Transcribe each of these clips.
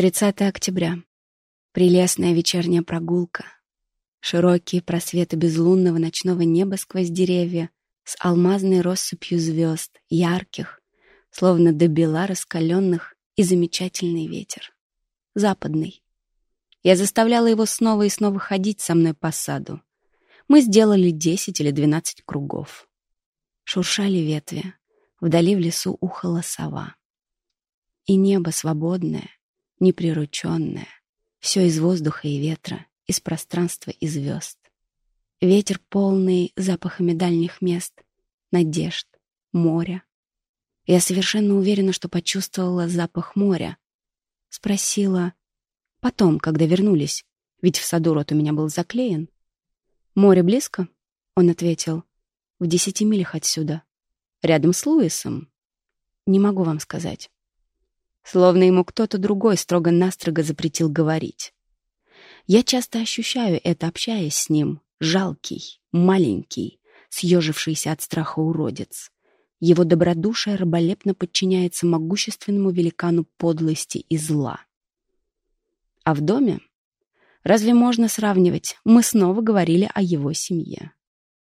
30 октября. Прелестная вечерняя прогулка. Широкие просветы безлунного ночного неба сквозь деревья с алмазной россыпью звезд, ярких, словно до бела раскаленных, и замечательный ветер. Западный. Я заставляла его снова и снова ходить со мной по саду. Мы сделали десять или двенадцать кругов. Шуршали ветви. Вдали в лесу ухала сова. И небо свободное, неприрученное, все из воздуха и ветра, из пространства и звезд. Ветер полный запахами дальних мест, надежд, моря. Я совершенно уверена, что почувствовала запах моря. Спросила, потом, когда вернулись, ведь в саду рот у меня был заклеен. «Море близко?» Он ответил, «В десяти милях отсюда. Рядом с Луисом. Не могу вам сказать». Словно ему кто-то другой строго-настрого запретил говорить. Я часто ощущаю это, общаясь с ним. Жалкий, маленький, съежившийся от страха уродец. Его добродушие раболепно подчиняется могущественному великану подлости и зла. А в доме Разве можно сравнивать? Мы снова говорили о его семье.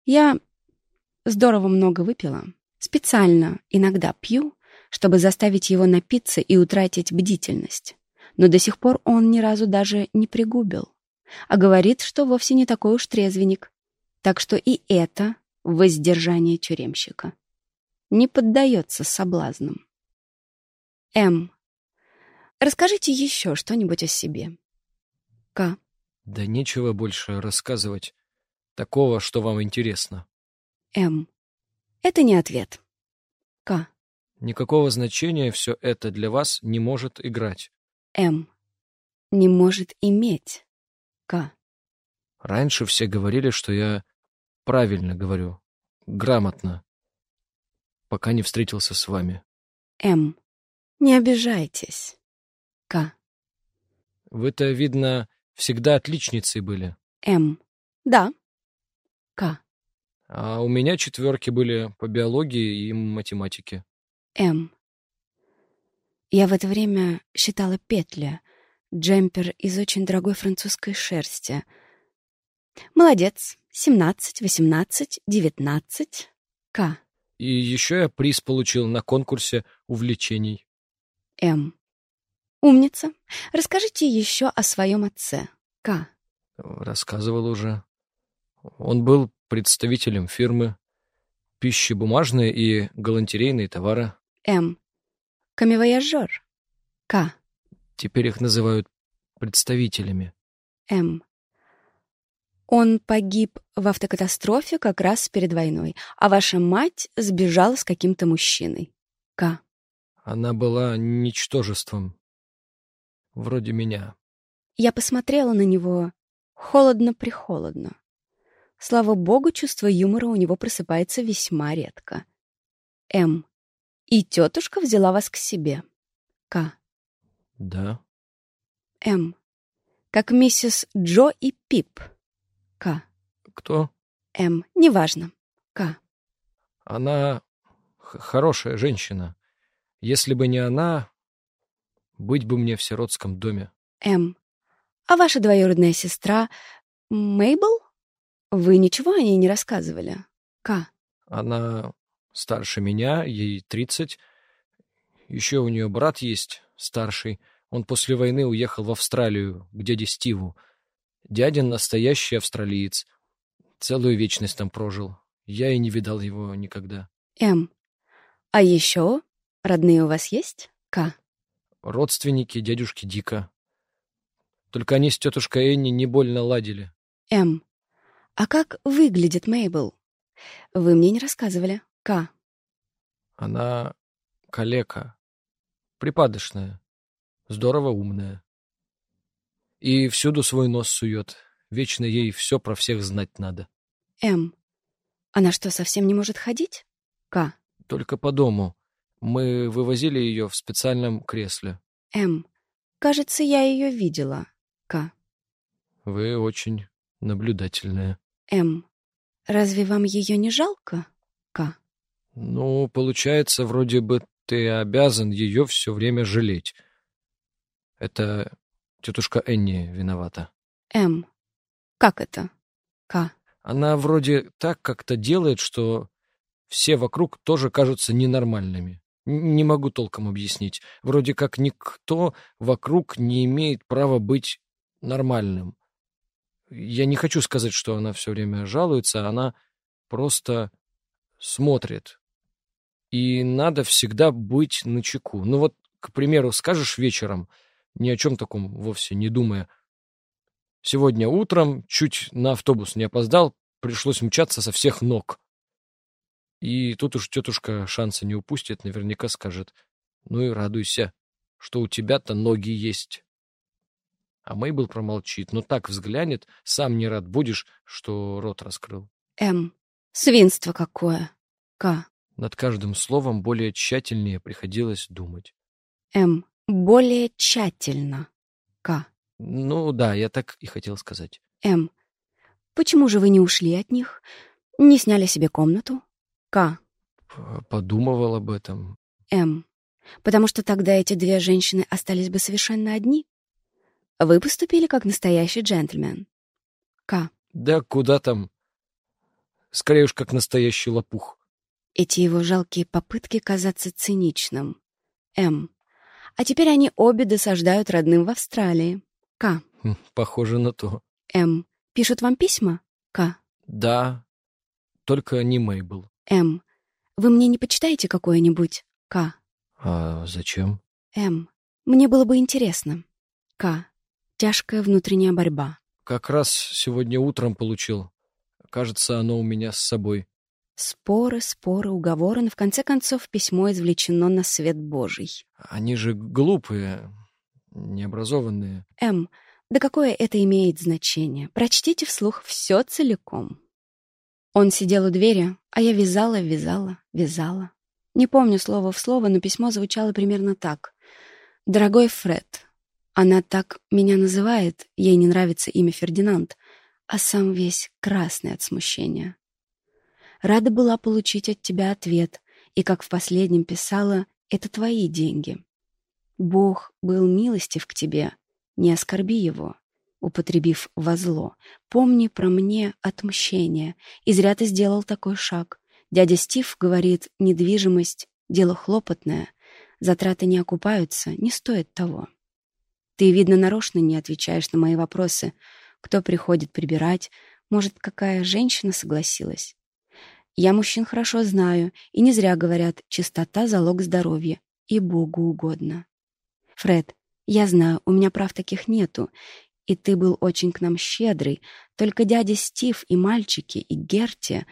Я здорово много выпила. Специально иногда пью, чтобы заставить его напиться и утратить бдительность. Но до сих пор он ни разу даже не пригубил. А говорит, что вовсе не такой уж трезвенник. Так что и это воздержание тюремщика. Не поддается соблазнам. М. Расскажите еще что-нибудь о себе. К. Да нечего больше рассказывать. Такого, что вам интересно. М. Это не ответ. К. Никакого значения все это для вас не может играть. М. Не может иметь. К. Раньше все говорили, что я правильно говорю, грамотно, пока не встретился с вами. М. Не обижайтесь. К. Вы-то, видно, всегда отличницей были. М. Да. К. А у меня четверки были по биологии и математике. М. Я в это время считала петли, джемпер из очень дорогой французской шерсти. Молодец. Семнадцать, восемнадцать, девятнадцать. К. И еще я приз получил на конкурсе увлечений. М. Умница. Расскажите еще о своем отце. К. Рассказывал уже. Он был представителем фирмы пищебумажные и галантерейные товары. М. Камевояжер. К. Теперь их называют представителями. М. Он погиб в автокатастрофе как раз перед войной, а ваша мать сбежала с каким-то мужчиной. К. Она была ничтожеством. Вроде меня. Я посмотрела на него холодно-прихолодно. Слава богу, чувство юмора у него просыпается весьма редко. М. И тетушка взяла вас к себе. К. Да. М. Как миссис Джо и Пип. К. Кто? М. Неважно. К. Она хорошая женщина. Если бы не она, быть бы мне в сиротском доме. М. А ваша двоюродная сестра Мейбл? Вы ничего о ней не рассказывали? К. Она старше меня, ей тридцать. Еще у нее брат есть, старший. Он после войны уехал в Австралию, к дяде Стиву. Дядя настоящий австралиец. Целую вечность там прожил. Я и не видал его никогда. М. А еще родные у вас есть? К родственники дядюшки Дика. Только они с тетушкой Энни не больно ладили. М. А как выглядит Мейбл? Вы мне не рассказывали. К. Она калека. Припадочная. Здорово умная. И всюду свой нос сует. Вечно ей все про всех знать надо. М. Она что, совсем не может ходить? К. Только по дому. Мы вывозили ее в специальном кресле. М. Кажется, я ее видела. К. Вы очень наблюдательная. М. Разве вам ее не жалко? К. Ну, получается, вроде бы ты обязан ее все время жалеть. Это тетушка Энни виновата. М. Как это? К. Она вроде так как-то делает, что все вокруг тоже кажутся ненормальными. Не могу толком объяснить. Вроде как никто вокруг не имеет права быть нормальным. Я не хочу сказать, что она все время жалуется, она просто смотрит. И надо всегда быть начеку. Ну вот, к примеру, скажешь вечером, ни о чем таком вовсе не думая, Сегодня утром чуть на автобус не опоздал, пришлось мчаться со всех ног. И тут уж тетушка шанса не упустит, наверняка скажет, ну и радуйся, что у тебя-то ноги есть. А Мейбл промолчит, но так взглянет, сам не рад будешь, что рот раскрыл. М. Свинство какое. К. Над каждым словом более тщательнее приходилось думать. М. Более тщательно. К. Ну да, я так и хотел сказать. М. Почему же вы не ушли от них? Не сняли себе комнату? К. Подумывал об этом. М. Потому что тогда эти две женщины остались бы совершенно одни? Вы поступили как настоящий джентльмен. К. Да куда там? Скорее уж, как настоящий лопух. Эти его жалкие попытки казаться циничным. М. А теперь они обе досаждают родным в Австралии. К. Хм, похоже на то. М. Пишут вам письма? К. Да, только не Мейбл. М. Вы мне не почитаете какое-нибудь? К. А зачем? М. Мне было бы интересно. К. Тяжкая внутренняя борьба. Как раз сегодня утром получил. Кажется, оно у меня с собой. Споры, споры, уговоры, но в конце концов письмо извлечено на свет Божий. Они же глупые, необразованные. М. Да какое это имеет значение? Прочтите вслух все целиком. Он сидел у двери, а я вязала, вязала, вязала. Не помню слово в слово, но письмо звучало примерно так. «Дорогой Фред, она так меня называет, ей не нравится имя Фердинанд, а сам весь красный от смущения. Рада была получить от тебя ответ, и, как в последнем писала, это твои деньги. Бог был милостив к тебе, не оскорби его, употребив во зло. Помни про мне отмщение, и зря ты сделал такой шаг. Дядя Стив говорит, недвижимость — дело хлопотное, затраты не окупаются, не стоит того. Ты, видно, нарочно не отвечаешь на мои вопросы. Кто приходит прибирать? Может, какая женщина согласилась? Я мужчин хорошо знаю, и не зря говорят, чистота — залог здоровья, и Богу угодно. Фред, я знаю, у меня прав таких нету, и ты был очень к нам щедрый, только дядя Стив и мальчики, и Герти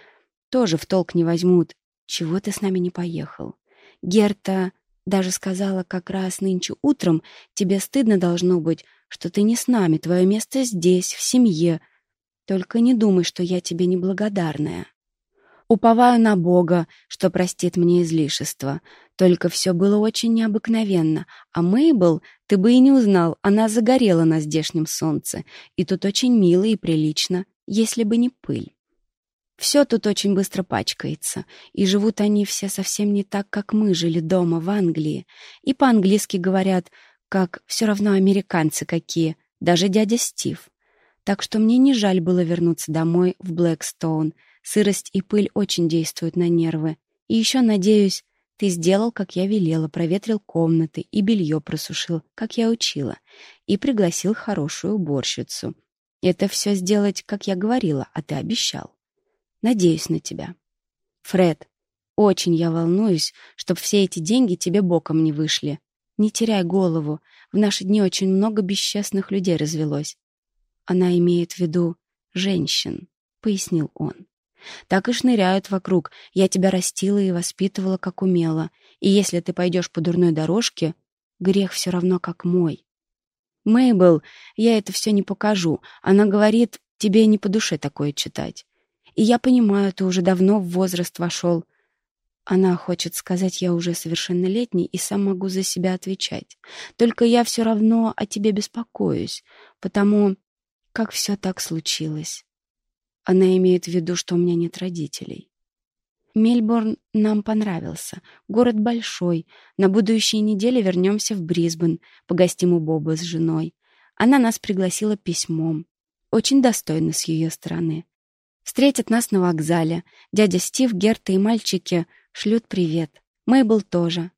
тоже в толк не возьмут, чего ты с нами не поехал. Герта даже сказала как раз нынче утром, тебе стыдно должно быть, что ты не с нами, твое место здесь, в семье. Только не думай, что я тебе неблагодарная. Уповаю на Бога, что простит мне излишество. Только все было очень необыкновенно. А Мейбл, ты бы и не узнал, она загорела на здешнем солнце. И тут очень мило и прилично, если бы не пыль. Все тут очень быстро пачкается, и живут они все совсем не так, как мы жили дома в Англии. И по-английски говорят, как все равно американцы какие, даже дядя Стив. Так что мне не жаль было вернуться домой в Блэкстоун — Сырость и пыль очень действуют на нервы. И еще, надеюсь, ты сделал, как я велела, проветрил комнаты и белье просушил, как я учила, и пригласил хорошую уборщицу. Это все сделать, как я говорила, а ты обещал. Надеюсь на тебя. Фред, очень я волнуюсь, чтобы все эти деньги тебе боком не вышли. Не теряй голову, в наши дни очень много бесчестных людей развелось. Она имеет в виду женщин, — пояснил он. Так и шныряют вокруг. Я тебя растила и воспитывала, как умела. И если ты пойдешь по дурной дорожке, грех все равно как мой. Мейбл, я это все не покажу. Она говорит, тебе не по душе такое читать. И я понимаю, ты уже давно в возраст вошел. Она хочет сказать, я уже совершеннолетний и сам могу за себя отвечать. Только я все равно о тебе беспокоюсь, потому как все так случилось. Она имеет в виду, что у меня нет родителей. Мельбурн нам понравился. Город большой. На будущей неделе вернемся в Брисбен, погостим у Боба с женой. Она нас пригласила письмом. Очень достойно с ее стороны. Встретят нас на вокзале. Дядя Стив, Герта и мальчики шлют привет. Мейбл тоже.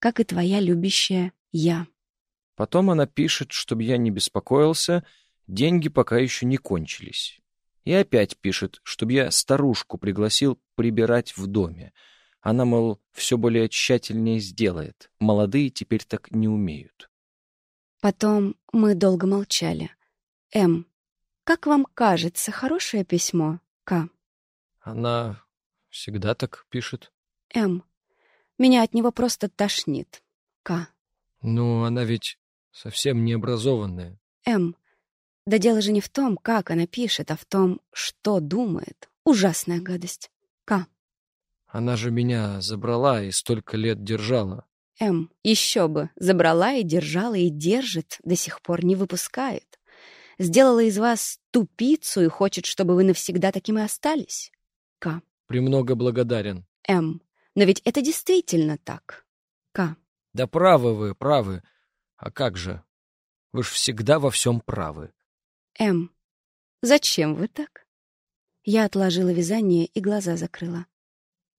Как и твоя любящая я. Потом она пишет, чтобы я не беспокоился, деньги пока еще не кончились. И опять пишет, чтобы я старушку пригласил прибирать в доме. Она, мол, все более тщательнее сделает. Молодые теперь так не умеют. Потом мы долго молчали. М. Как вам кажется, хорошее письмо? К. Она всегда так пишет. М. Меня от него просто тошнит. К. Ну, она ведь совсем не образованная. М. Да дело же не в том, как она пишет, а в том, что думает. Ужасная гадость. К. Она же меня забрала и столько лет держала. М. Еще бы. Забрала и держала, и держит, до сих пор не выпускает. Сделала из вас тупицу и хочет, чтобы вы навсегда таким и остались. К. Премного благодарен. М. Но ведь это действительно так. К. Да правы вы, правы. А как же? Вы ж всегда во всем правы. М. Зачем вы так? Я отложила вязание и глаза закрыла.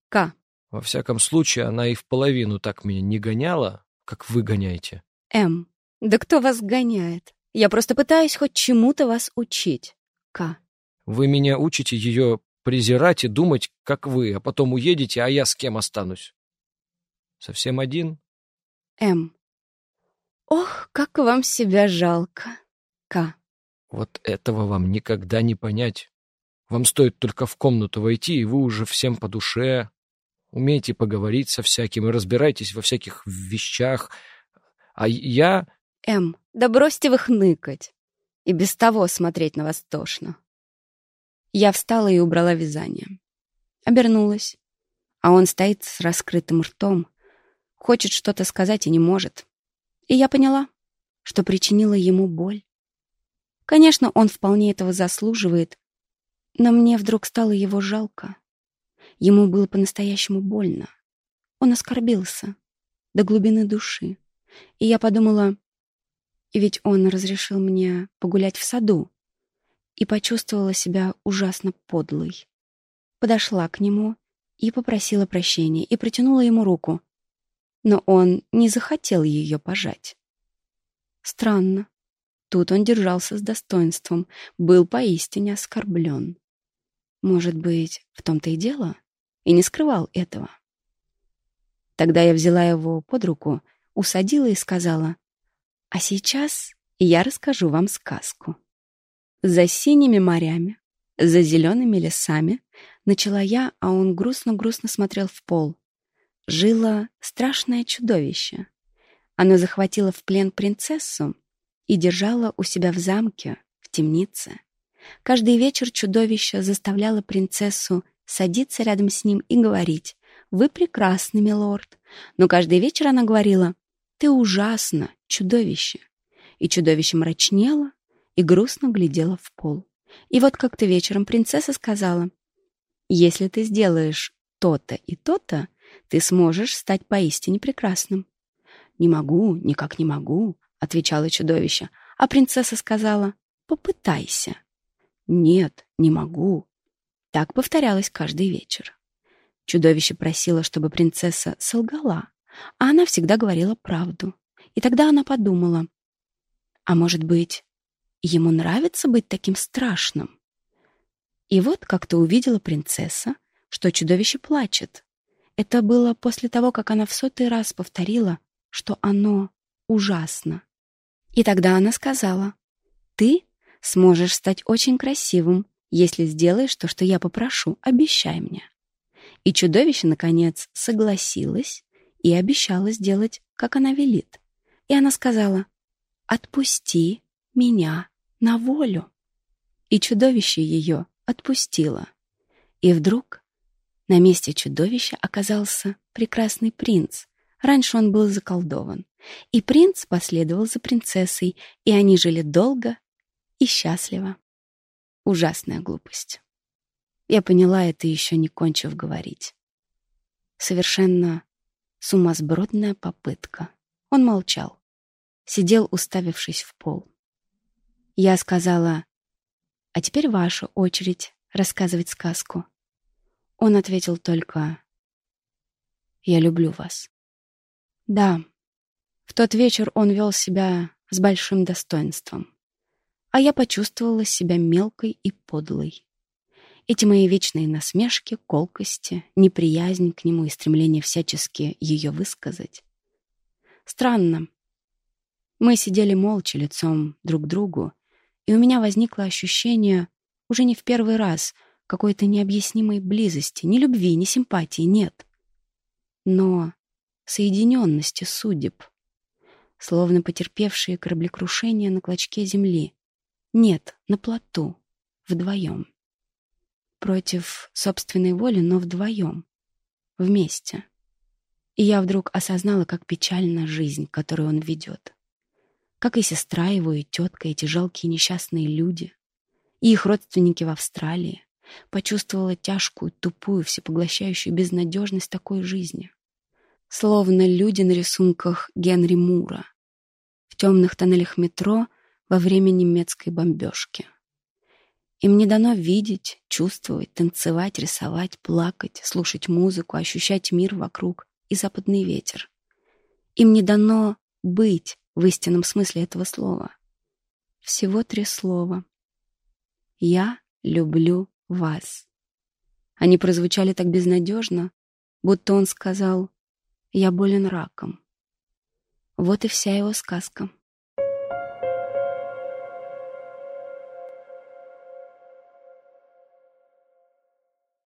К. Во всяком случае, она и в половину так меня не гоняла, как вы гоняете. М. Да кто вас гоняет? Я просто пытаюсь хоть чему-то вас учить. К. Вы меня учите ее презирать и думать, как вы, а потом уедете, а я с кем останусь? Совсем один? М. Ох, как вам себя жалко. К. Вот этого вам никогда не понять. Вам стоит только в комнату войти, и вы уже всем по душе. Умеете поговорить со всяким и разбираетесь во всяких вещах. А я... М. Да бросьте вы хныкать. И без того смотреть на вас тошно. Я встала и убрала вязание. Обернулась. А он стоит с раскрытым ртом. Хочет что-то сказать и не может. И я поняла, что причинила ему боль. Конечно, он вполне этого заслуживает, но мне вдруг стало его жалко. Ему было по-настоящему больно. Он оскорбился до глубины души. И я подумала, ведь он разрешил мне погулять в саду, и почувствовала себя ужасно подлой. Подошла к нему и попросила прощения, и протянула ему руку. Но он не захотел ее пожать. Странно. Тут он держался с достоинством, был поистине оскорблен. Может быть, в том-то и дело? И не скрывал этого. Тогда я взяла его под руку, усадила и сказала, «А сейчас я расскажу вам сказку». За синими морями, за зелеными лесами начала я, а он грустно-грустно смотрел в пол. Жило страшное чудовище. Оно захватило в плен принцессу и держала у себя в замке, в темнице. Каждый вечер чудовище заставляло принцессу садиться рядом с ним и говорить «Вы прекрасны, милорд». Но каждый вечер она говорила «Ты ужасно, чудовище». И чудовище мрачнело и грустно глядела в пол. И вот как-то вечером принцесса сказала «Если ты сделаешь то-то и то-то, ты сможешь стать поистине прекрасным». «Не могу, никак не могу», отвечало чудовище, а принцесса сказала «Попытайся». «Нет, не могу». Так повторялось каждый вечер. Чудовище просило, чтобы принцесса солгала, а она всегда говорила правду. И тогда она подумала, а может быть, ему нравится быть таким страшным? И вот как-то увидела принцесса, что чудовище плачет. Это было после того, как она в сотый раз повторила, что оно ужасно. И тогда она сказала, «Ты сможешь стать очень красивым, если сделаешь то, что я попрошу, обещай мне». И чудовище, наконец, согласилось и обещала сделать, как она велит. И она сказала, «Отпусти меня на волю». И чудовище ее отпустило. И вдруг на месте чудовища оказался прекрасный принц. Раньше он был заколдован. И принц последовал за принцессой, и они жили долго и счастливо. Ужасная глупость. Я поняла это, еще не кончив говорить. Совершенно сумасбродная попытка. Он молчал. Сидел, уставившись в пол. Я сказала, «А теперь ваша очередь рассказывать сказку». Он ответил только, «Я люблю вас». Да, в тот вечер он вел себя с большим достоинством, а я почувствовала себя мелкой и подлой. Эти мои вечные насмешки, колкости, неприязнь к нему и стремление всячески ее высказать. Странно. Мы сидели молча лицом друг к другу, и у меня возникло ощущение, уже не в первый раз, какой-то необъяснимой близости, ни любви, ни симпатии нет. Но соединенности судеб, словно потерпевшие кораблекрушение на клочке земли. Нет, на плоту, вдвоем против собственной воли, но вдвоем, вместе. И я вдруг осознала, как печальна жизнь, которую он ведет. Как и сестра его, и тетка, эти жалкие несчастные люди, и их родственники в Австралии, почувствовала тяжкую, тупую, всепоглощающую безнадежность такой жизни. Словно люди на рисунках Генри Мура темных тоннелях метро во время немецкой бомбежки. Им не дано видеть, чувствовать, танцевать, рисовать, плакать, слушать музыку, ощущать мир вокруг и западный ветер. Им не дано быть в истинном смысле этого слова. Всего три слова. «Я люблю вас». Они прозвучали так безнадежно, будто он сказал «Я болен раком». Вот и вся его сказка.